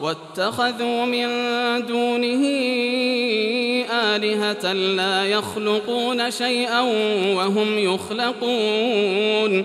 واتخذوا من دونه آلهة لا يخلقون شيئا وهم يخلقون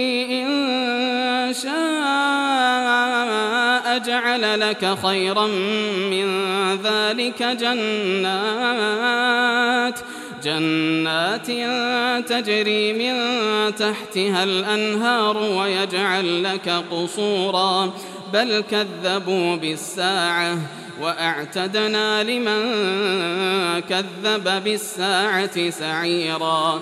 شاء جعل لك خيرا من ذلك جنات جنات تجري من تحتها الأنهار ويجعل لك قصورا. بل كذبوا بالساعة وأعتدنا لمن كذب بالساعة سعيرا.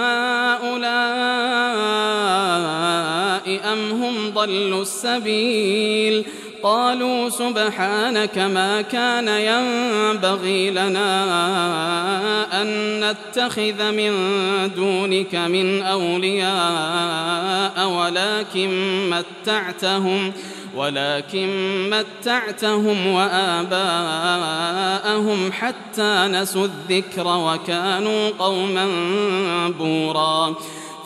ضلوا السبيل. قالوا سبحانك ما كان ينبغي لنا أن نتخذ من دونك من أولياء ولكن متعتهم ولكن متعتهم وآباءهم حتى نسوا الذكر وكانوا قوما بوراً.